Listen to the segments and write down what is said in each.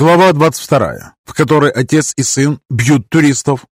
Глава 22, в которой отец и сын бьют туристов.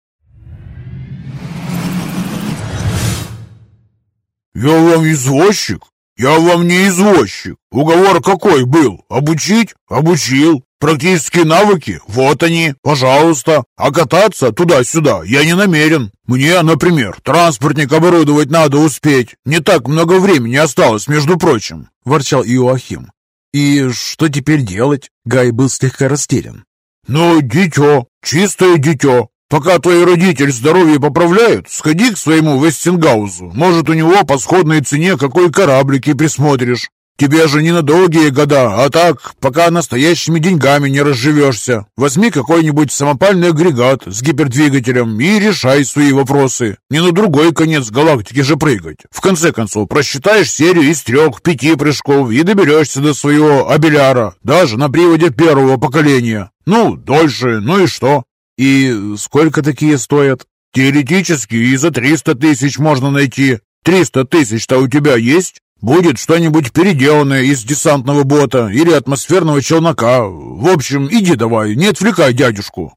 «Я вам извозчик? Я вам не извозчик. Уговор какой был? Обучить? Обучил. Практические навыки? Вот они, пожалуйста. А кататься туда-сюда я не намерен. Мне, например, транспортник оборудовать надо успеть. Не так много времени осталось, между прочим», – ворчал Иоахим. «И что теперь делать?» Гай был слегка растерян. «Ну, дитё, чистое дитё. Пока твои родители здоровье поправляют, сходи к своему Вестингаузу. Может, у него по сходной цене какой кораблик и присмотришь. Тебе же не на долгие года, а так, пока настоящими деньгами не разживешься. Возьми какой-нибудь самопальный агрегат с гипердвигателем и решай свои вопросы. Не на другой конец галактики же прыгать. В конце концов, просчитаешь серию из трех-пяти прыжков и доберешься до своего абеляра, даже на приводе первого поколения. Ну, дольше, ну и что? И сколько такие стоят? Теоретически и за триста тысяч можно найти. Триста тысяч-то у тебя есть? Будет что-нибудь переделанное из десантного бота или атмосферного челнока. В общем, иди давай, не отвлекай дядюшку».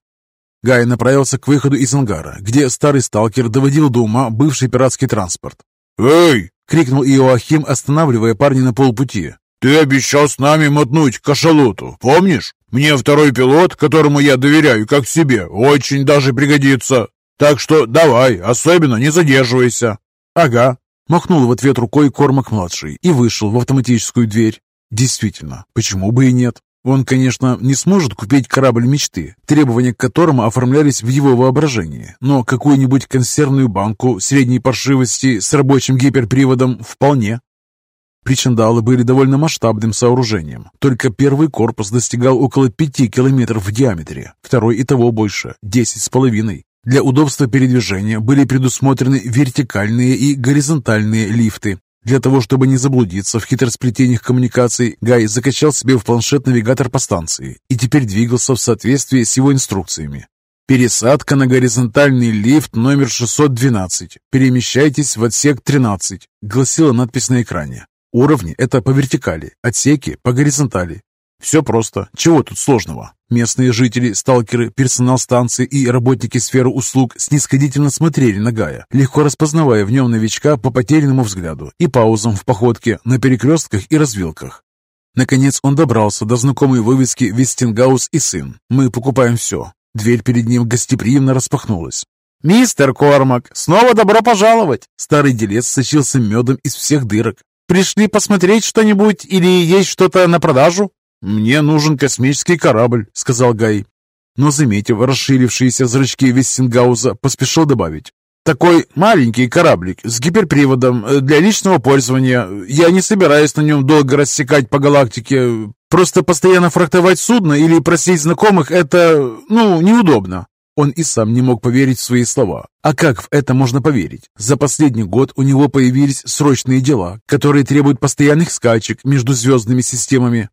Гай направился к выходу из ангара, где старый сталкер доводил до ума бывший пиратский транспорт. «Эй!» — крикнул Иоахим, останавливая парня на полпути. «Ты обещал с нами мотнуть кашалоту, помнишь? Мне второй пилот, которому я доверяю как себе, очень даже пригодится. Так что давай, особенно не задерживайся». «Ага», Махнул в ответ рукой Кормак-младший и вышел в автоматическую дверь. Действительно, почему бы и нет? Он, конечно, не сможет купить корабль мечты, требования к которому оформлялись в его воображении, но какую-нибудь консервную банку средней паршивости с рабочим гиперприводом вполне. Причандалы были довольно масштабным сооружением. Только первый корпус достигал около пяти километров в диаметре, второй и того больше – десять с половиной. Для удобства передвижения были предусмотрены вертикальные и горизонтальные лифты. Для того, чтобы не заблудиться в хитросплетениях коммуникаций, Гай закачал себе в планшет навигатор по станции и теперь двигался в соответствии с его инструкциями. Пересадка на горизонтальный лифт номер 612. Перемещайтесь в отсек 13, гласила надпись на экране. Уровни – это по вертикали, отсеки – по горизонтали. Все просто. Чего тут сложного? Местные жители, сталкеры, персонал станции и работники сферы услуг снисходительно смотрели на Гая, легко распознавая в нем новичка по потерянному взгляду и паузам в походке на перекрестках и развилках. Наконец он добрался до знакомой вывески «Вестингаус и сын». Мы покупаем все. Дверь перед ним гостеприимно распахнулась. «Мистер Кормак, снова добро пожаловать!» Старый делец сочился медом из всех дырок. «Пришли посмотреть что-нибудь или есть что-то на продажу?» «Мне нужен космический корабль», — сказал Гай. Но, заметив расширившиеся зрачки Вестингауза, поспешил добавить. «Такой маленький кораблик с гиперприводом э, для личного пользования. Я не собираюсь на нем долго рассекать по галактике. Просто постоянно фрактовать судно или просить знакомых — это, ну, неудобно». Он и сам не мог поверить в свои слова. А как в это можно поверить? За последний год у него появились срочные дела, которые требуют постоянных скачек между звездными системами.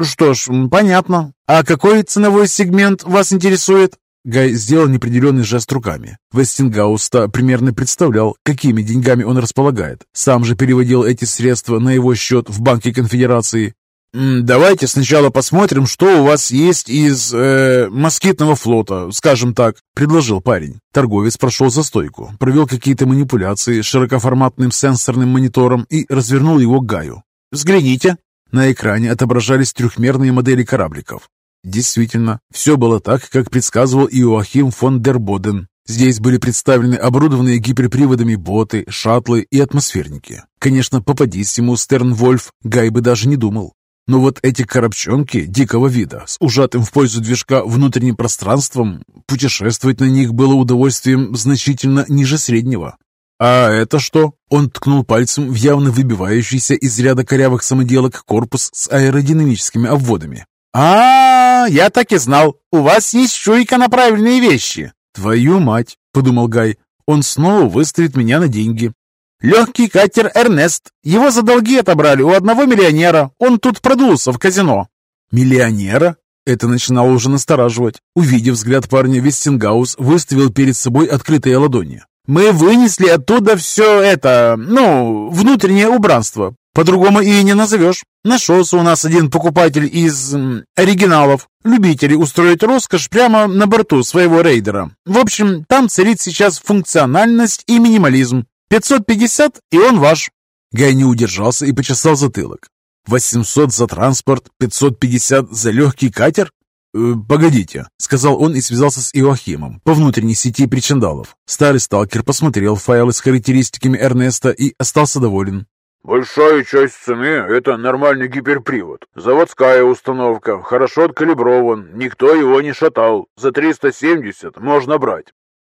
«Что ж, понятно. А какой ценовой сегмент вас интересует?» Гай сделал неопределенный жест руками. Вестингаус-то примерно представлял, какими деньгами он располагает. Сам же переводил эти средства на его счет в Банке Конфедерации. «Давайте сначала посмотрим, что у вас есть из э, москитного флота, скажем так», — предложил парень. Торговец прошел за стойку, провел какие-то манипуляции с широкоформатным сенсорным монитором и развернул его к Гаю. «Взгляните». На экране отображались трехмерные модели корабликов. Действительно, все было так, как предсказывал Иоахим фон дер Боден. Здесь были представлены оборудованные гиперприводами боты, шаттлы и атмосферники. Конечно, попадись ему Стернвольф, Гай бы даже не думал. Но вот эти коробчонки дикого вида, с ужатым в пользу движка внутренним пространством, путешествовать на них было удовольствием значительно ниже среднего. «А это что?» Он ткнул пальцем в явно выбивающийся из ряда корявых самоделок корпус с аэродинамическими обводами. а, -а, -а я так и знал. У вас есть чуйка на правильные вещи». «Твою мать!» — подумал Гай. «Он снова выставит меня на деньги». «Легкий катер «Эрнест». Его за долги отобрали у одного миллионера. Он тут продулся в казино». «Миллионера?» Это начинало уже настораживать. Увидев взгляд парня, Вестингаус выставил перед собой открытые ладони. Мы вынесли оттуда все это, ну, внутреннее убранство. По-другому и не назовешь. Нашелся у нас один покупатель из м, оригиналов. Любители устроить роскошь прямо на борту своего рейдера. В общем, там царит сейчас функциональность и минимализм. 550, и он ваш. Гай не удержался и почесал затылок. 800 за транспорт, 550 за легкий катер? «Э, «Погодите», — сказал он и связался с Иоахимом по внутренней сети причиндалов. Старый сталкер посмотрел файлы с характеристиками Эрнеста и остался доволен. «Большая часть цены — это нормальный гиперпривод. Заводская установка, хорошо откалиброван, никто его не шатал. За 370 можно брать».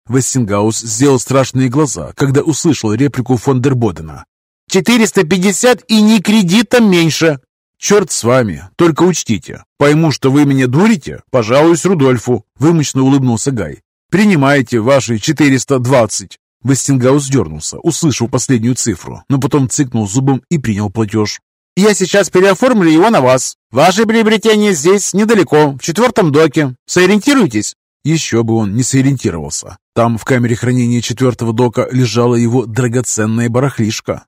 Вестингаус сделал страшные глаза, когда услышал реплику фон дер Бодена. «450 и ни кредитом меньше!» «Черт с вами! Только учтите! Пойму, что вы меня дурите, пожалуюсь Рудольфу!» Вымученно улыбнулся Гай. «Принимайте ваши 420!» Вестингаус дернулся, услышав последнюю цифру, но потом цыкнул зубом и принял платеж. «Я сейчас переоформлю его на вас. Ваше приобретение здесь, недалеко, в четвертом доке. Сориентируетесь?» Еще бы он не сориентировался. Там, в камере хранения четвертого дока, лежала его драгоценная барахлишка.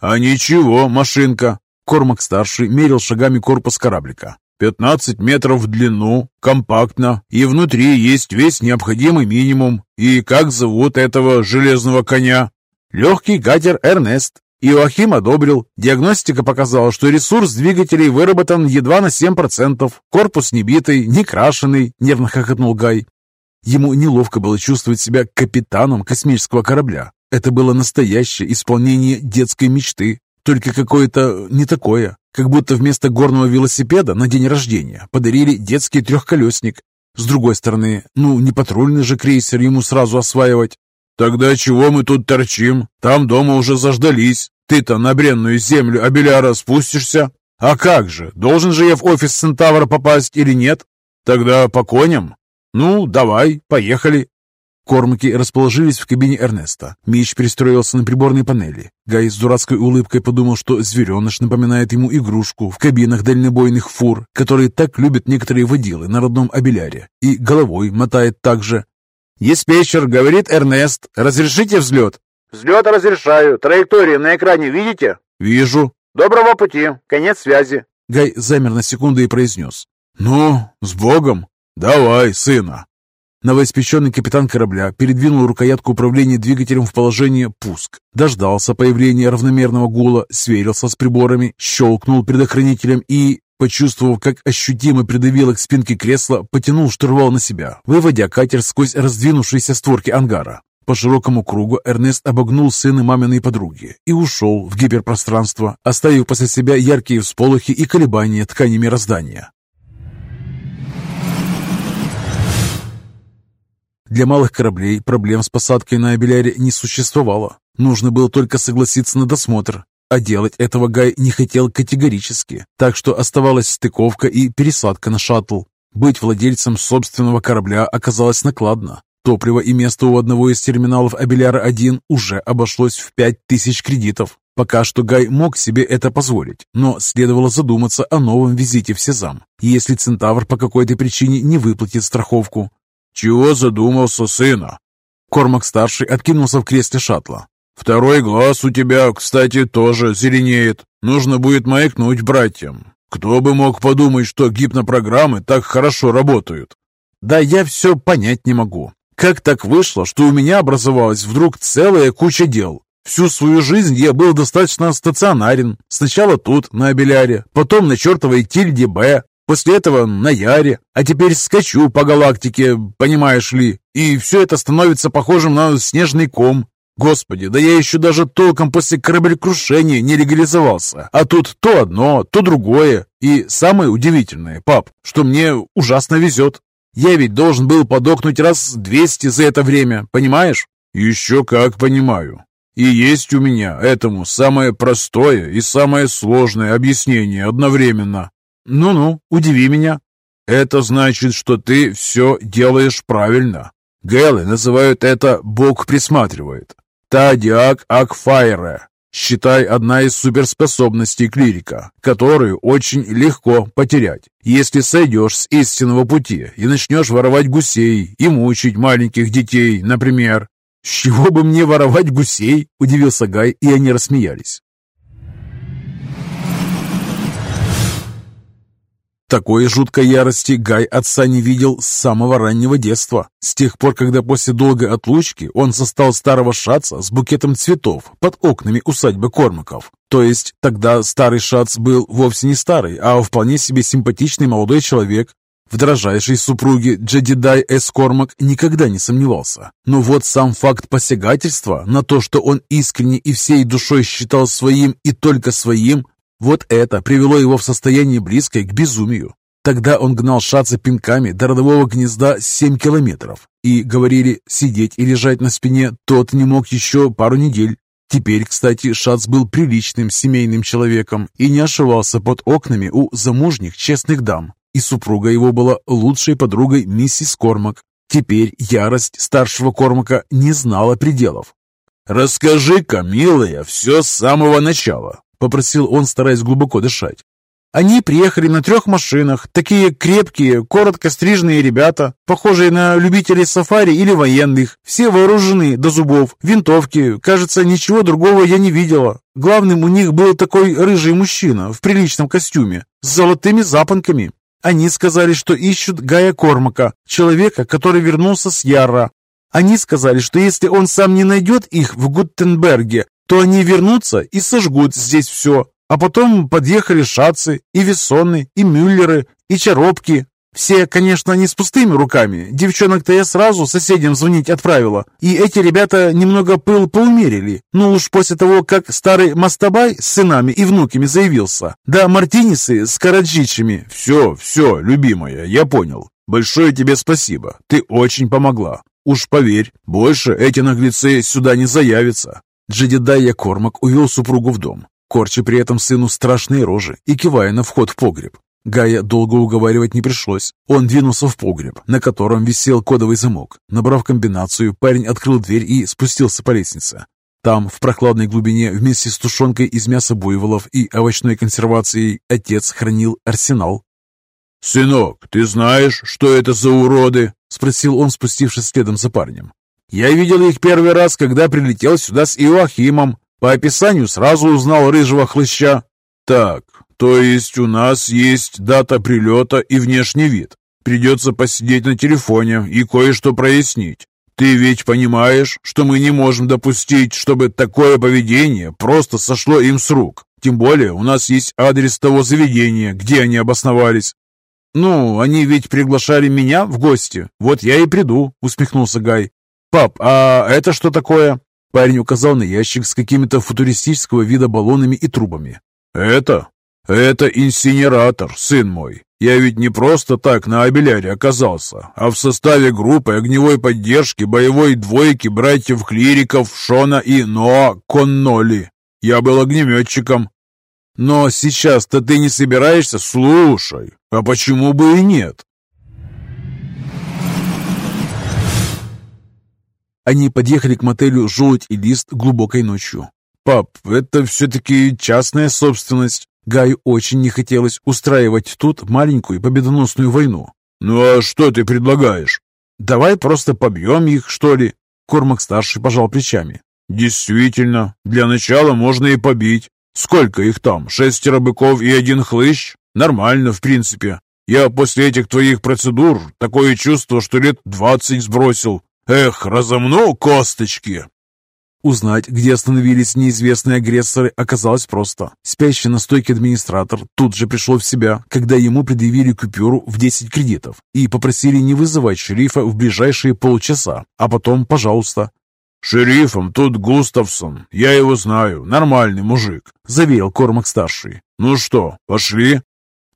«А ничего, машинка!» Кормак-старший мерил шагами корпус кораблика. «Пятнадцать метров в длину, компактно, и внутри есть весь необходимый минимум. И как зовут этого железного коня?» «Легкий катер «Эрнест». Иоахим одобрил. Диагностика показала, что ресурс двигателей выработан едва на 7%. Корпус не битый, не крашеный, нервно хохотнул Гай. Ему неловко было чувствовать себя капитаном космического корабля. Это было настоящее исполнение детской мечты, только какое-то не такое. Как будто вместо горного велосипеда на день рождения подарили детский трехколесник. С другой стороны, ну не патрульный же крейсер ему сразу осваивать. «Тогда чего мы тут торчим? Там дома уже заждались. Ты-то на бренную землю Абеляра спустишься? А как же, должен же я в офис Центавра попасть или нет? Тогда по коням? Ну, давай, поехали». Кормаки расположились в кабине Эрнеста. Меч пристроился на приборной панели. Гай с дурацкой улыбкой подумал, что звереныш напоминает ему игрушку в кабинах дальнобойных фур, которые так любят некоторые водилы на родном Абеляре, и головой мотает так же. «Диспетчер, — говорит Эрнест, — разрешите взлет?» «Взлет разрешаю. Траекторию на экране видите?» «Вижу». «Доброго пути. Конец связи». Гай замер на секунду и произнес. «Ну, с Богом! Давай, сына!» Новоиспеченный капитан корабля передвинул рукоятку управления двигателем в положение «пуск», дождался появления равномерного гула, сверился с приборами, щелкнул предохранителем и, почувствовав, как ощутимо придавило к спинке кресла, потянул штурвал на себя, выводя катер сквозь раздвинувшиеся створки ангара. По широкому кругу Эрнест обогнул сына маминой подруги и ушел в гиперпространство, оставив после себя яркие всполохи и колебания ткани мироздания. Для малых кораблей проблем с посадкой на Абеляре не существовало. Нужно было только согласиться на досмотр. А делать этого Гай не хотел категорически, так что оставалась стыковка и пересадка на шаттл. Быть владельцем собственного корабля оказалось накладно. Топливо и место у одного из терминалов Абеляра-1 уже обошлось в 5000 кредитов. Пока что Гай мог себе это позволить, но следовало задуматься о новом визите в Сезам, если Центавр по какой-то причине не выплатит страховку. «Чего задумался, сына?» Кормак-старший откинулся в кресле шаттла. «Второй глаз у тебя, кстати, тоже зеленеет. Нужно будет маякнуть братьям. Кто бы мог подумать, что гипнопрограммы так хорошо работают?» «Да я все понять не могу. Как так вышло, что у меня образовалась вдруг целая куча дел? Всю свою жизнь я был достаточно стационарен. Сначала тут, на Абеляре, потом на чертовой Тильде Б, После этого на Яре, а теперь скачу по галактике, понимаешь ли, и все это становится похожим на снежный ком. Господи, да я еще даже толком после кораблекрушения не легализовался. А тут то одно, то другое. И самое удивительное, пап, что мне ужасно везет. Я ведь должен был подохнуть раз двести за это время, понимаешь? Еще как понимаю. И есть у меня этому самое простое и самое сложное объяснение одновременно. «Ну-ну, удиви меня». «Это значит, что ты все делаешь правильно. Гэлы называют это «Бог присматривает». Тадиак Акфайре. Считай, одна из суперспособностей клирика, которую очень легко потерять, если сойдешь с истинного пути и начнешь воровать гусей и мучить маленьких детей, например. «С чего бы мне воровать гусей?» – удивился Гай, и они рассмеялись. Такой жуткой ярости Гай отца не видел с самого раннего детства. С тех пор, когда после долгой отлучки он застал старого шаца с букетом цветов под окнами усадьбы Кормаков. То есть тогда старый шац был вовсе не старый, а вполне себе симпатичный молодой человек. В дрожайшей супруге Джедидай Эс Кормак никогда не сомневался. Но вот сам факт посягательства на то, что он искренне и всей душой считал своим и только своим, вот это привело его в состояние близкое к безумию. Тогда он гнал шаца пинками до родового гнезда 7 километров. И, говорили, сидеть и лежать на спине тот не мог еще пару недель. Теперь, кстати, Шац был приличным семейным человеком и не ошивался под окнами у замужних честных дам. И супруга его была лучшей подругой миссис Кормак. Теперь ярость старшего Кормака не знала пределов. «Расскажи-ка, милая, все с самого начала. — попросил он, стараясь глубоко дышать. Они приехали на трех машинах, такие крепкие, коротко стриженные ребята, похожие на любителей сафари или военных, все вооружены до зубов, винтовки, кажется, ничего другого я не видела. Главным у них был такой рыжий мужчина в приличном костюме, с золотыми запонками. Они сказали, что ищут Гая Кормака, человека, который вернулся с Ярра. Они сказали, что если он сам не найдет их в Гуттенберге, то они вернутся и сожгут здесь все. А потом подъехали Шацы, и Вессоны, и Мюллеры, и Чаропки. Все, конечно, не с пустыми руками. Девчонок-то я сразу соседям звонить отправила. И эти ребята немного пыл поумерили. Но уж после того, как старый Мастабай с сынами и внуками заявился, да Мартинисы с Караджичами. Все, все, любимая, я понял. Большое тебе спасибо. Ты очень помогла. Уж поверь, больше эти наглецы сюда не заявятся. Джедидайя Кормак увел супругу в дом, корча при этом сыну страшные рожи и кивая на вход в погреб. Гая долго уговаривать не пришлось. Он двинулся в погреб, на котором висел кодовый замок. Набрав комбинацию, парень открыл дверь и спустился по лестнице. Там, в прохладной глубине, вместе с тушенкой из мяса буйволов и овощной консервацией, отец хранил арсенал. «Сынок, ты знаешь, что это за уроды?» — спросил он, спустившись следом за парнем. Я видел их первый раз, когда прилетел сюда с Иоахимом. По описанию сразу узнал рыжего хлыща. Так, то есть у нас есть дата прилета и внешний вид. Придется посидеть на телефоне и кое-что прояснить. Ты ведь понимаешь, что мы не можем допустить, чтобы такое поведение просто сошло им с рук. Тем более у нас есть адрес того заведения, где они обосновались. «Ну, они ведь приглашали меня в гости. Вот я и приду», — усмехнулся Гай. «Пап, а это что такое?» Парень указал на ящик с какими-то футуристического вида баллонами и трубами. «Это? Это инсинератор, сын мой. Я ведь не просто так на Абеляре оказался, а в составе группы огневой поддержки боевой двойки братьев-клириков Шона и Ноа Конноли. Я был огнеметчиком. Но сейчас-то ты не собираешься? Слушай, а почему бы и нет? Они подъехали к мотелю «Желудь и лист» глубокой ночью. «Пап, это все-таки частная собственность». Гаю очень не хотелось устраивать тут маленькую победоносную войну. «Ну а что ты предлагаешь?» «Давай просто побьем их, что ли?» Кормак-старший пожал плечами. «Действительно, для начала можно и побить. Сколько их там? Шестеро быков и один хлыщ? Нормально, в принципе. Я после этих твоих процедур такое чувство, что лет двадцать сбросил. Эх, разомну косточки!» Узнать, где остановились неизвестные агрессоры, оказалось просто. Спящий на стойке администратор тут же пришел в себя, когда ему предъявили купюру в 10 кредитов и попросили не вызывать шерифа в ближайшие полчаса, а потом «пожалуйста». «Шерифом тут Густавсон, я его знаю, нормальный мужик», — заверил Кормак-старший. «Ну что, пошли?»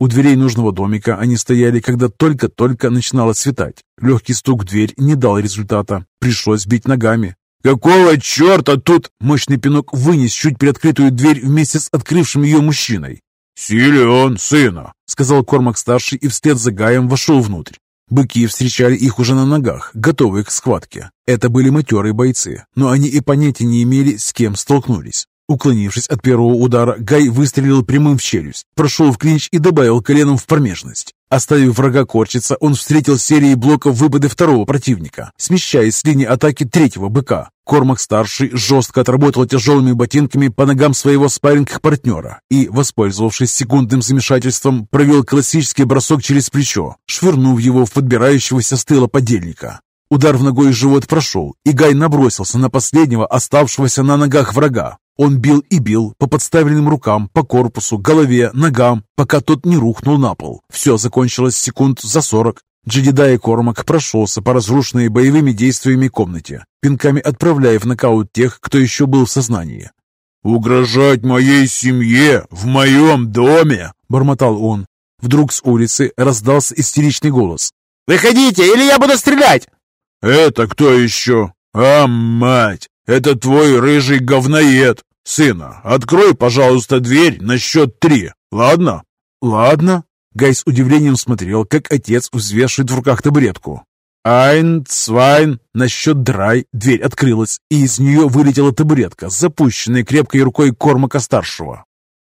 У дверей нужного домика они стояли, когда только-только начинало светать. Легкий стук в дверь не дал результата. Пришлось бить ногами. «Какого черта тут?» Мощный пинок вынес чуть приоткрытую дверь вместе с открывшим ее мужчиной. «Силен, сына!» — сказал Кормак-старший и вслед за Гаем вошел внутрь. Быки встречали их уже на ногах, готовые к схватке. Это были матерые бойцы, но они и понятия не имели, с кем столкнулись. Уклонившись от первого удара, Гай выстрелил прямым в челюсть, прошел в клинч и добавил коленом в промежность. Оставив врага корчиться, он встретил серией блоков выпады второго противника, смещаясь с линии атаки третьего быка. Кормак-старший жестко отработал тяжелыми ботинками по ногам своего спарринг-партнера и, воспользовавшись секундным замешательством, провел классический бросок через плечо, швырнув его в подбирающегося с тыла подельника. Удар в ногой живот прошел, и Гай набросился на последнего оставшегося на ногах врага. Он бил и бил по подставленным рукам, по корпусу, голове, ногам, пока тот не рухнул на пол. Все закончилось секунд за сорок. Джедидай Кормак прошелся по разрушенной боевыми действиями комнате, пинками отправляя в нокаут тех, кто еще был в сознании. «Угрожать моей семье в моем доме!» – бормотал он. Вдруг с улицы раздался истеричный голос. «Выходите, или я буду стрелять!» «Это кто еще? А, мать! Это твой рыжий говноед! Сына, открой, пожалуйста, дверь на счет три, ладно?» «Ладно». Гай с удивлением смотрел, как отец взвешивает в руках табуретку. «Айн, цвайн!» На счет драй дверь открылась, и из нее вылетела табуретка, запущенная крепкой рукой Кормака-старшего.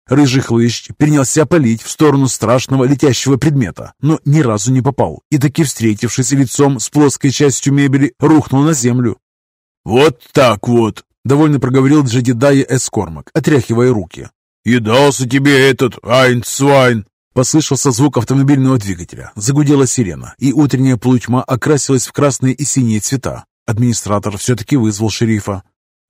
Рыжий хлыщ принялся палить в сторону страшного летящего предмета, но ни разу не попал, и таки встретившись лицом с плоской частью мебели, рухнул на землю. «Вот так вот!» — довольно проговорил Джедидая Эскормак, отряхивая руки. «И дался тебе этот Айнцвайн!» Послышался звук автомобильного двигателя, загудела сирена, и утренняя полутьма окрасилась в красные и синие цвета. Администратор все-таки вызвал шерифа.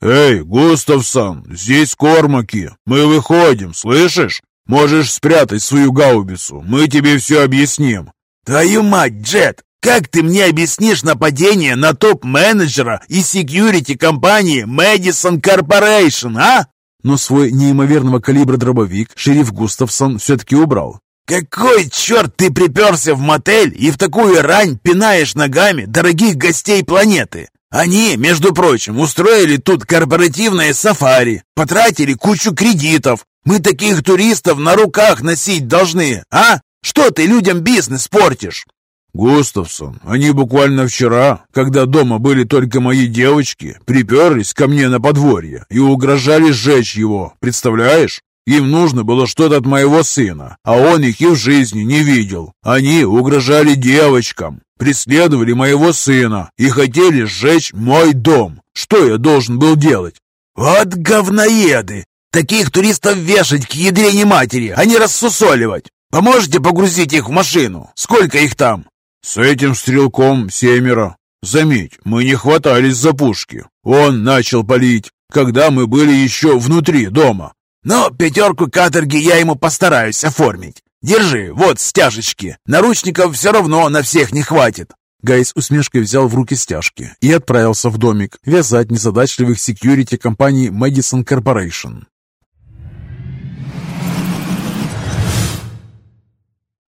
«Эй, Густавсон, здесь Кормаки. Мы выходим, слышишь? Можешь спрятать свою гаубицу, мы тебе все объясним». «Твою мать, Джет! Как ты мне объяснишь нападение на топ-менеджера и секьюрити компании Madison Corporation, а?» Но свой неимоверного калибра дробовик шериф Густавсон все-таки убрал. «Какой черт ты приперся в мотель и в такую рань пинаешь ногами дорогих гостей планеты? Они, между прочим, устроили тут корпоративное сафари, потратили кучу кредитов. Мы таких туристов на руках носить должны, а? Что ты людям бизнес портишь?» «Густавсон, они буквально вчера, когда дома были только мои девочки, приперлись ко мне на подворье и угрожали сжечь его, представляешь? Им нужно было что-то от моего сына, а он их и в жизни не видел. Они угрожали девочкам, преследовали моего сына и хотели сжечь мой дом. Что я должен был делать? Вот говноеды! Таких туристов вешать к ядрене матери, а не рассусоливать. Поможете погрузить их в машину? Сколько их там? С этим стрелком семеро. Заметь, мы не хватались за пушки. Он начал палить, когда мы были еще внутри дома. Но пятерку каторги я ему постараюсь оформить. Держи, вот стяжечки. Наручников все равно на всех не хватит. Гай с усмешкой взял в руки стяжки и отправился в домик вязать незадачливых секьюрити компании Madison Corporation.